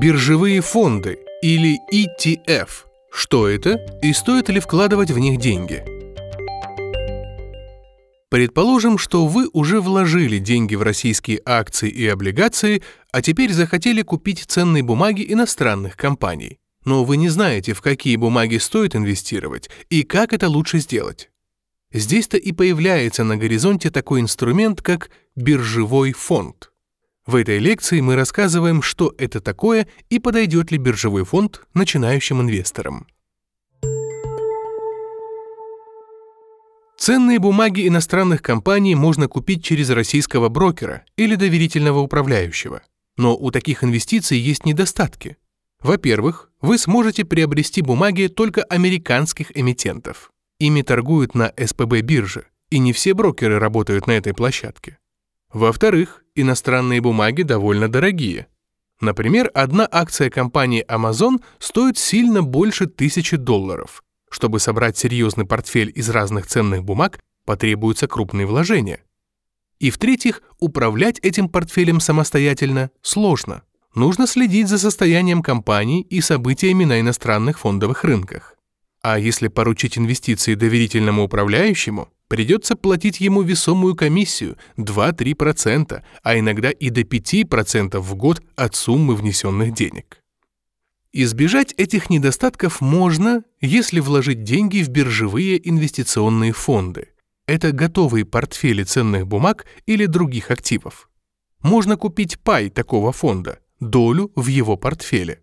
Биржевые фонды или ETF. Что это и стоит ли вкладывать в них деньги? Предположим, что вы уже вложили деньги в российские акции и облигации, а теперь захотели купить ценные бумаги иностранных компаний. Но вы не знаете, в какие бумаги стоит инвестировать и как это лучше сделать. Здесь-то и появляется на горизонте такой инструмент, как биржевой фонд. В этой лекции мы рассказываем, что это такое и подойдет ли биржевой фонд начинающим инвесторам. Ценные бумаги иностранных компаний можно купить через российского брокера или доверительного управляющего. Но у таких инвестиций есть недостатки. Во-первых, вы сможете приобрести бумаги только американских эмитентов. Ими торгуют на СПБ бирже, и не все брокеры работают на этой площадке. Во-вторых, иностранные бумаги довольно дорогие. Например, одна акция компании Amazon стоит сильно больше тысячи долларов, чтобы собрать серьезный портфель из разных ценных бумаг, потребуются крупные вложения. И в-третьих, управлять этим портфелем самостоятельно сложно. Нужно следить за состоянием компании и событиями на иностранных фондовых рынках. А если поручить инвестиции доверительному управляющему, придется платить ему весомую комиссию 2-3%, а иногда и до 5% в год от суммы внесенных денег. Избежать этих недостатков можно, если вложить деньги в биржевые инвестиционные фонды. Это готовые портфели ценных бумаг или других активов. Можно купить пай такого фонда, долю в его портфеле.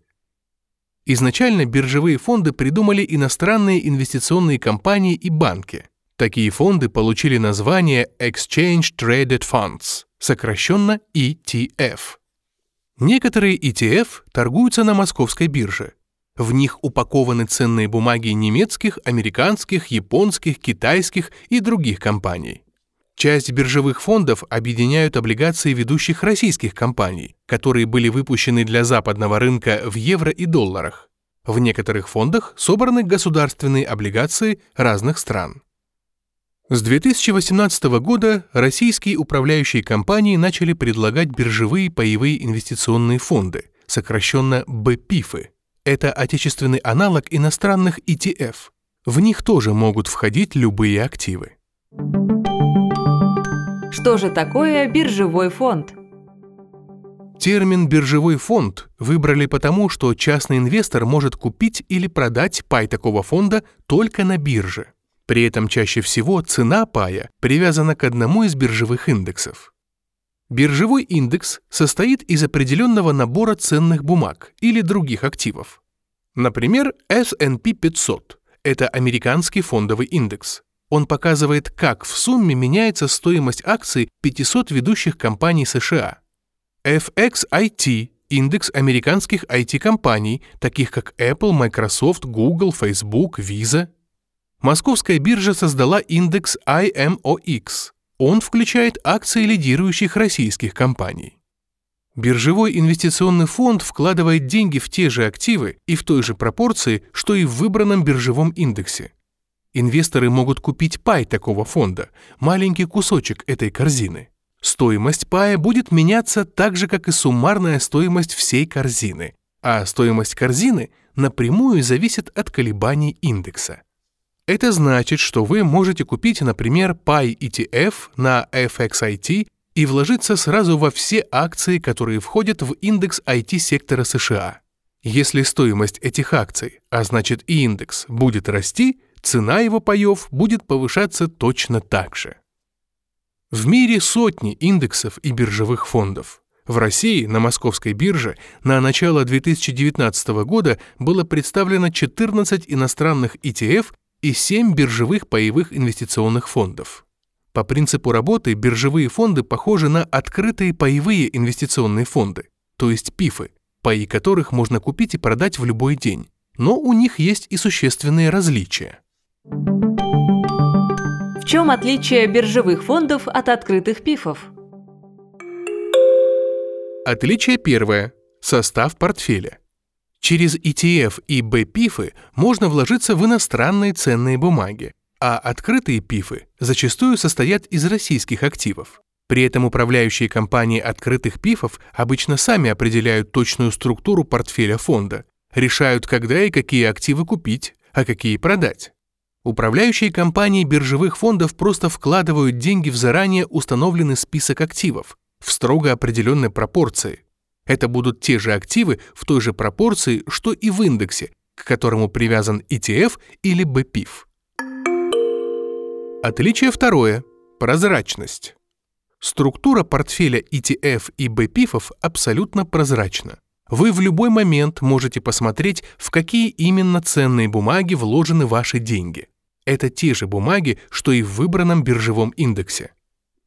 Изначально биржевые фонды придумали иностранные инвестиционные компании и банки. Такие фонды получили название Exchange Traded Funds, сокращенно ETF. Некоторые ETF торгуются на московской бирже. В них упакованы ценные бумаги немецких, американских, японских, китайских и других компаний. Часть биржевых фондов объединяют облигации ведущих российских компаний, которые были выпущены для западного рынка в евро и долларах. В некоторых фондах собраны государственные облигации разных стран. С 2018 года российские управляющие компании начали предлагать биржевые паевые инвестиционные фонды, сокращенно БПИФы. Это отечественный аналог иностранных ETF. В них тоже могут входить любые активы. Что же такое биржевой фонд? Термин «биржевой фонд» выбрали потому, что частный инвестор может купить или продать пай такого фонда только на бирже – при этом чаще всего цена пая привязана к одному из биржевых индексов. Биржевой индекс состоит из определенного набора ценных бумаг или других активов. Например, S&P 500 – это американский фондовый индекс. Он показывает, как в сумме меняется стоимость акций 500 ведущих компаний США. FXIT – индекс американских IT-компаний, таких как Apple, Microsoft, Google, Facebook, Visa – Московская биржа создала индекс IMOX. Он включает акции лидирующих российских компаний. Биржевой инвестиционный фонд вкладывает деньги в те же активы и в той же пропорции, что и в выбранном биржевом индексе. Инвесторы могут купить пай такого фонда, маленький кусочек этой корзины. Стоимость пая будет меняться так же, как и суммарная стоимость всей корзины, а стоимость корзины напрямую зависит от колебаний индекса. Это значит, что вы можете купить, например, PI ETF на FXIT и вложиться сразу во все акции, которые входят в индекс IT-сектора США. Если стоимость этих акций, а значит и индекс, будет расти, цена его паев будет повышаться точно так же. В мире сотни индексов и биржевых фондов. В России на московской бирже на начало 2019 года было представлено 14 иностранных ETF и 7 биржевых паевых инвестиционных фондов. По принципу работы биржевые фонды похожи на открытые паевые инвестиционные фонды, то есть ПИФы, паи которых можно купить и продать в любой день. Но у них есть и существенные различия. В чем отличие биржевых фондов от открытых ПИФов? Отличие первое – состав портфеля. Через ETF и B-пифы можно вложиться в иностранные ценные бумаги, а открытые пифы зачастую состоят из российских активов. При этом управляющие компании открытых пифов обычно сами определяют точную структуру портфеля фонда, решают, когда и какие активы купить, а какие продать. Управляющие компании биржевых фондов просто вкладывают деньги в заранее установленный список активов в строго определенной пропорции. Это будут те же активы в той же пропорции, что и в индексе, к которому привязан ETF или BPIF. Отличие второе – прозрачность. Структура портфеля ETF и BPIF абсолютно прозрачна. Вы в любой момент можете посмотреть, в какие именно ценные бумаги вложены ваши деньги. Это те же бумаги, что и в выбранном биржевом индексе.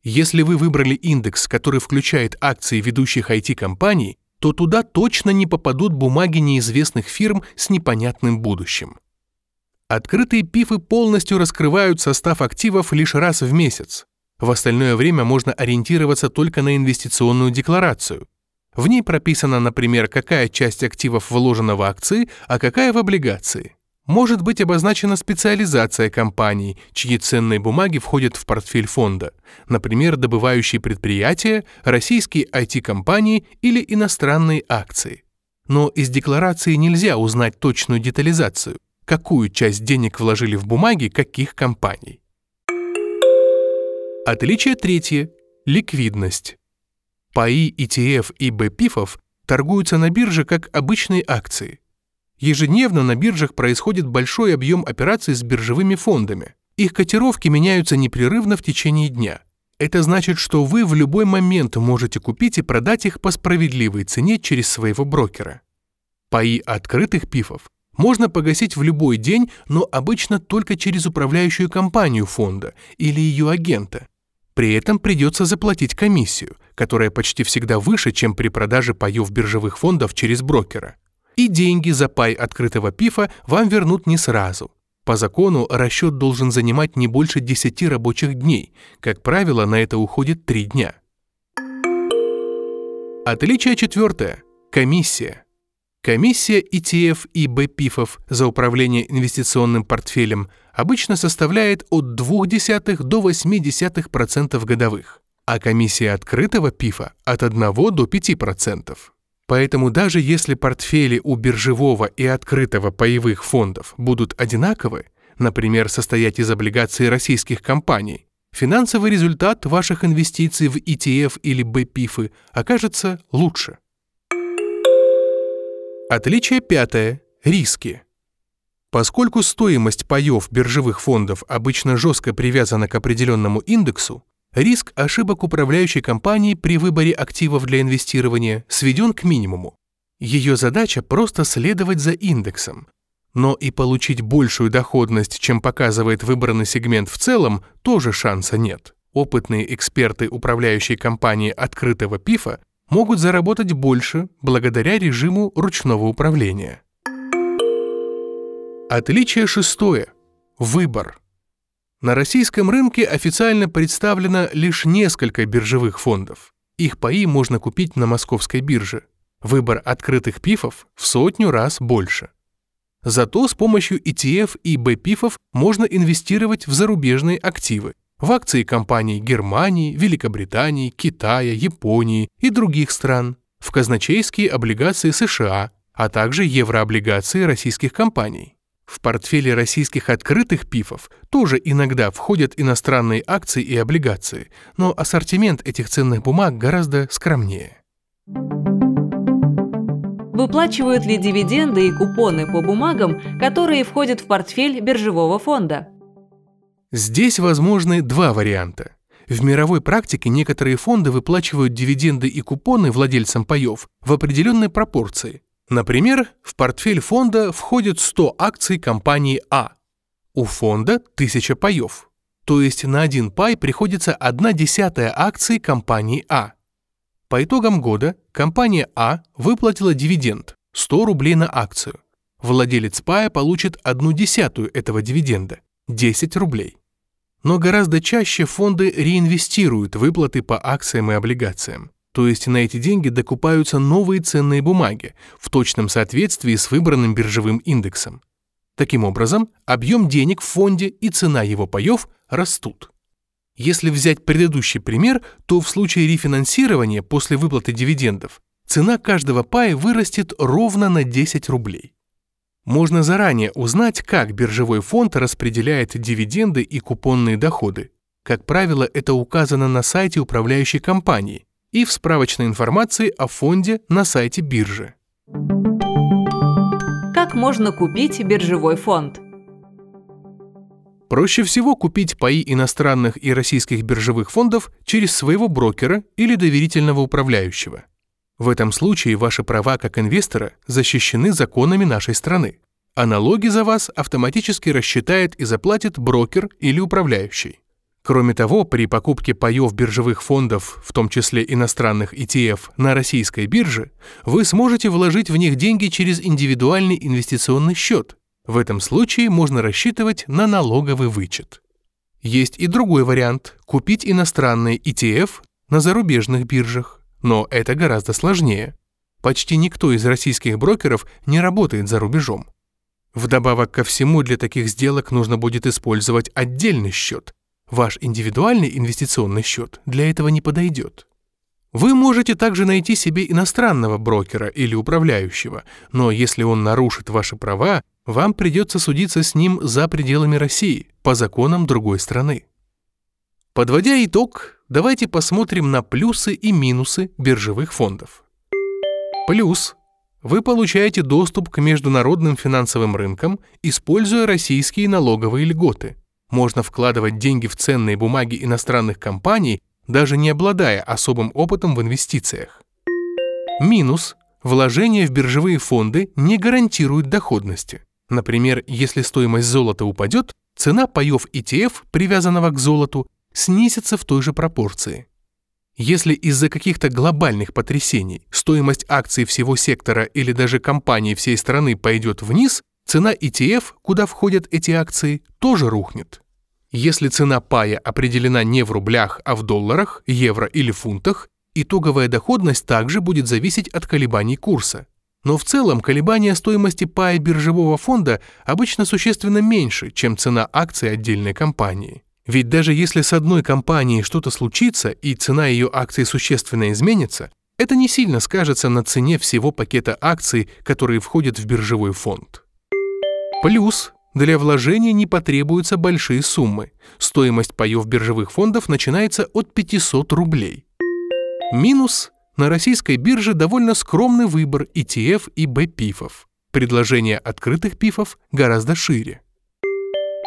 Если вы выбрали индекс, который включает акции ведущих IT-компаний, то туда точно не попадут бумаги неизвестных фирм с непонятным будущим. Открытые пифы полностью раскрывают состав активов лишь раз в месяц. В остальное время можно ориентироваться только на инвестиционную декларацию. В ней прописано, например, какая часть активов вложена в акции, а какая в облигации может быть обозначена специализация компаний, чьи ценные бумаги входят в портфель фонда, например, добывающие предприятия, российские IT-компании или иностранные акции. Но из декларации нельзя узнать точную детализацию, какую часть денег вложили в бумаги каких компаний. Отличие третье – ликвидность. Паи ETF и БПИФов торгуются на бирже как обычные акции – Ежедневно на биржах происходит большой объем операций с биржевыми фондами. Их котировки меняются непрерывно в течение дня. Это значит, что вы в любой момент можете купить и продать их по справедливой цене через своего брокера. Паи открытых пифов можно погасить в любой день, но обычно только через управляющую компанию фонда или ее агента. При этом придется заплатить комиссию, которая почти всегда выше, чем при продаже паев биржевых фондов через брокера. И деньги за пай открытого пифа вам вернут не сразу. По закону расчет должен занимать не больше 10 рабочих дней. Как правило, на это уходит 3 дня. Отличие четвертое. Комиссия. Комиссия ETF и БПИФов за управление инвестиционным портфелем обычно составляет от 0,2 до 0,8% годовых, а комиссия открытого ПИФа от 1 до 5%. Поэтому даже если портфели у биржевого и открытого паевых фондов будут одинаковы, например, состоять из облигаций российских компаний, финансовый результат ваших инвестиций в ETF или БПИФы окажется лучше. Отличие пятое. Риски. Поскольку стоимость паев биржевых фондов обычно жестко привязана к определенному индексу, Риск ошибок управляющей компании при выборе активов для инвестирования сведен к минимуму. Ее задача просто следовать за индексом. Но и получить большую доходность, чем показывает выбранный сегмент в целом, тоже шанса нет. Опытные эксперты управляющей компании открытого ПИФа могут заработать больше благодаря режиму ручного управления. Отличие шестое. Выбор. На российском рынке официально представлено лишь несколько биржевых фондов. Их паи можно купить на московской бирже. Выбор открытых пифов в сотню раз больше. Зато с помощью ETF и БПИФов можно инвестировать в зарубежные активы, в акции компаний Германии, Великобритании, Китая, Японии и других стран, в казначейские облигации США, а также еврооблигации российских компаний. В портфеле российских открытых ПИФов тоже иногда входят иностранные акции и облигации, но ассортимент этих ценных бумаг гораздо скромнее. Выплачивают ли дивиденды и купоны по бумагам, которые входят в портфель биржевого фонда? Здесь возможны два варианта. В мировой практике некоторые фонды выплачивают дивиденды и купоны владельцам паев в определенной пропорции, Например, в портфель фонда входит 100 акций компании А. У фонда 1000 паев. То есть на один пай приходится 1 десятая акций компании А. По итогам года компания А выплатила дивиденд 100 рублей на акцию. Владелец пая получит 1 десятую этого дивиденда – 10 рублей. Но гораздо чаще фонды реинвестируют выплаты по акциям и облигациям. То есть на эти деньги докупаются новые ценные бумаги в точном соответствии с выбранным биржевым индексом. Таким образом, объем денег в фонде и цена его паев растут. Если взять предыдущий пример, то в случае рефинансирования после выплаты дивидендов цена каждого пая вырастет ровно на 10 рублей. Можно заранее узнать, как биржевой фонд распределяет дивиденды и купонные доходы. Как правило, это указано на сайте управляющей компании и в справочной информации о фонде на сайте биржи. Как можно купить биржевой фонд? Проще всего купить паи иностранных и российских биржевых фондов через своего брокера или доверительного управляющего. В этом случае ваши права как инвестора защищены законами нашей страны, а налоги за вас автоматически рассчитает и заплатит брокер или управляющий. Кроме того, при покупке паев биржевых фондов, в том числе иностранных ETF, на российской бирже, вы сможете вложить в них деньги через индивидуальный инвестиционный счет. В этом случае можно рассчитывать на налоговый вычет. Есть и другой вариант – купить иностранный ETF на зарубежных биржах но это гораздо сложнее. Почти никто из российских брокеров не работает за рубежом. Вдобавок ко всему, для таких сделок нужно будет использовать отдельный счет. Ваш индивидуальный инвестиционный счет для этого не подойдет. Вы можете также найти себе иностранного брокера или управляющего, но если он нарушит ваши права, вам придется судиться с ним за пределами России, по законам другой страны. Подводя итог, давайте посмотрим на плюсы и минусы биржевых фондов. Плюс. Вы получаете доступ к международным финансовым рынкам, используя российские налоговые льготы. Можно вкладывать деньги в ценные бумаги иностранных компаний, даже не обладая особым опытом в инвестициях. Минус. Вложения в биржевые фонды не гарантируют доходности. Например, если стоимость золота упадет, цена паев ETF, привязанного к золоту, снизится в той же пропорции. Если из-за каких-то глобальных потрясений стоимость акций всего сектора или даже компании всей страны пойдет вниз, цена ETF, куда входят эти акции, тоже рухнет. Если цена пая определена не в рублях, а в долларах, евро или фунтах, итоговая доходность также будет зависеть от колебаний курса. Но в целом колебания стоимости пая биржевого фонда обычно существенно меньше, чем цена акций отдельной компании. Ведь даже если с одной компанией что-то случится и цена ее акций существенно изменится, это не сильно скажется на цене всего пакета акций, которые входят в биржевой фонд. Плюс для вложения не потребуются большие суммы. Стоимость паев биржевых фондов начинается от 500 рублей. Минус на российской бирже довольно скромный выбор ETF и B-пифов. Предложение открытых пифов гораздо шире.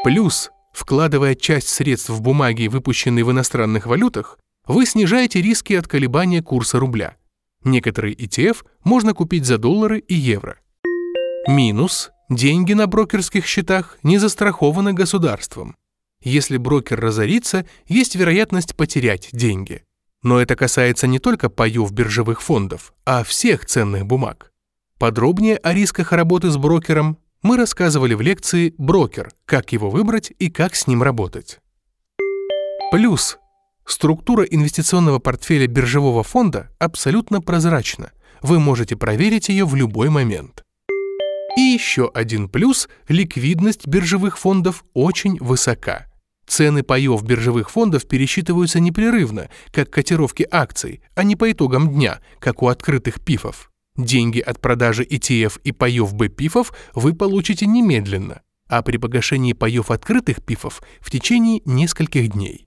Плюс Вкладывая часть средств в бумаги, выпущенные в иностранных валютах, вы снижаете риски от колебания курса рубля. Некоторые ETF можно купить за доллары и евро. Минус – деньги на брокерских счетах не застрахованы государством. Если брокер разорится, есть вероятность потерять деньги. Но это касается не только паев биржевых фондов, а всех ценных бумаг. Подробнее о рисках работы с брокером мы рассказывали в лекции «Брокер. Как его выбрать и как с ним работать». Плюс. Структура инвестиционного портфеля биржевого фонда абсолютно прозрачна. Вы можете проверить ее в любой момент. И еще один плюс – ликвидность биржевых фондов очень высока. Цены паев биржевых фондов пересчитываются непрерывно, как котировки акций, а не по итогам дня, как у открытых пифов. Деньги от продажи ETF и паев Б-пифов вы получите немедленно, а при погашении паев открытых пифов в течение нескольких дней.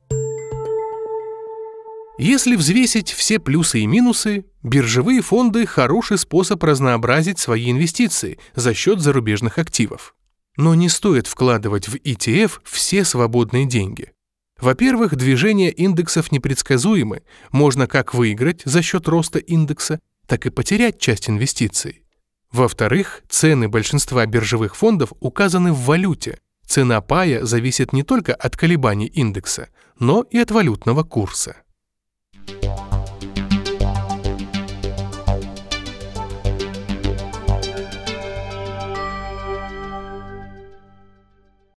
Если взвесить все плюсы и минусы, биржевые фонды – хороший способ разнообразить свои инвестиции за счет зарубежных активов. Но не стоит вкладывать в ETF все свободные деньги. Во-первых, движения индексов непредсказуемы, можно как выиграть за счет роста индекса, так и потерять часть инвестиций. Во-вторых, цены большинства биржевых фондов указаны в валюте. Цена пая зависит не только от колебаний индекса, но и от валютного курса.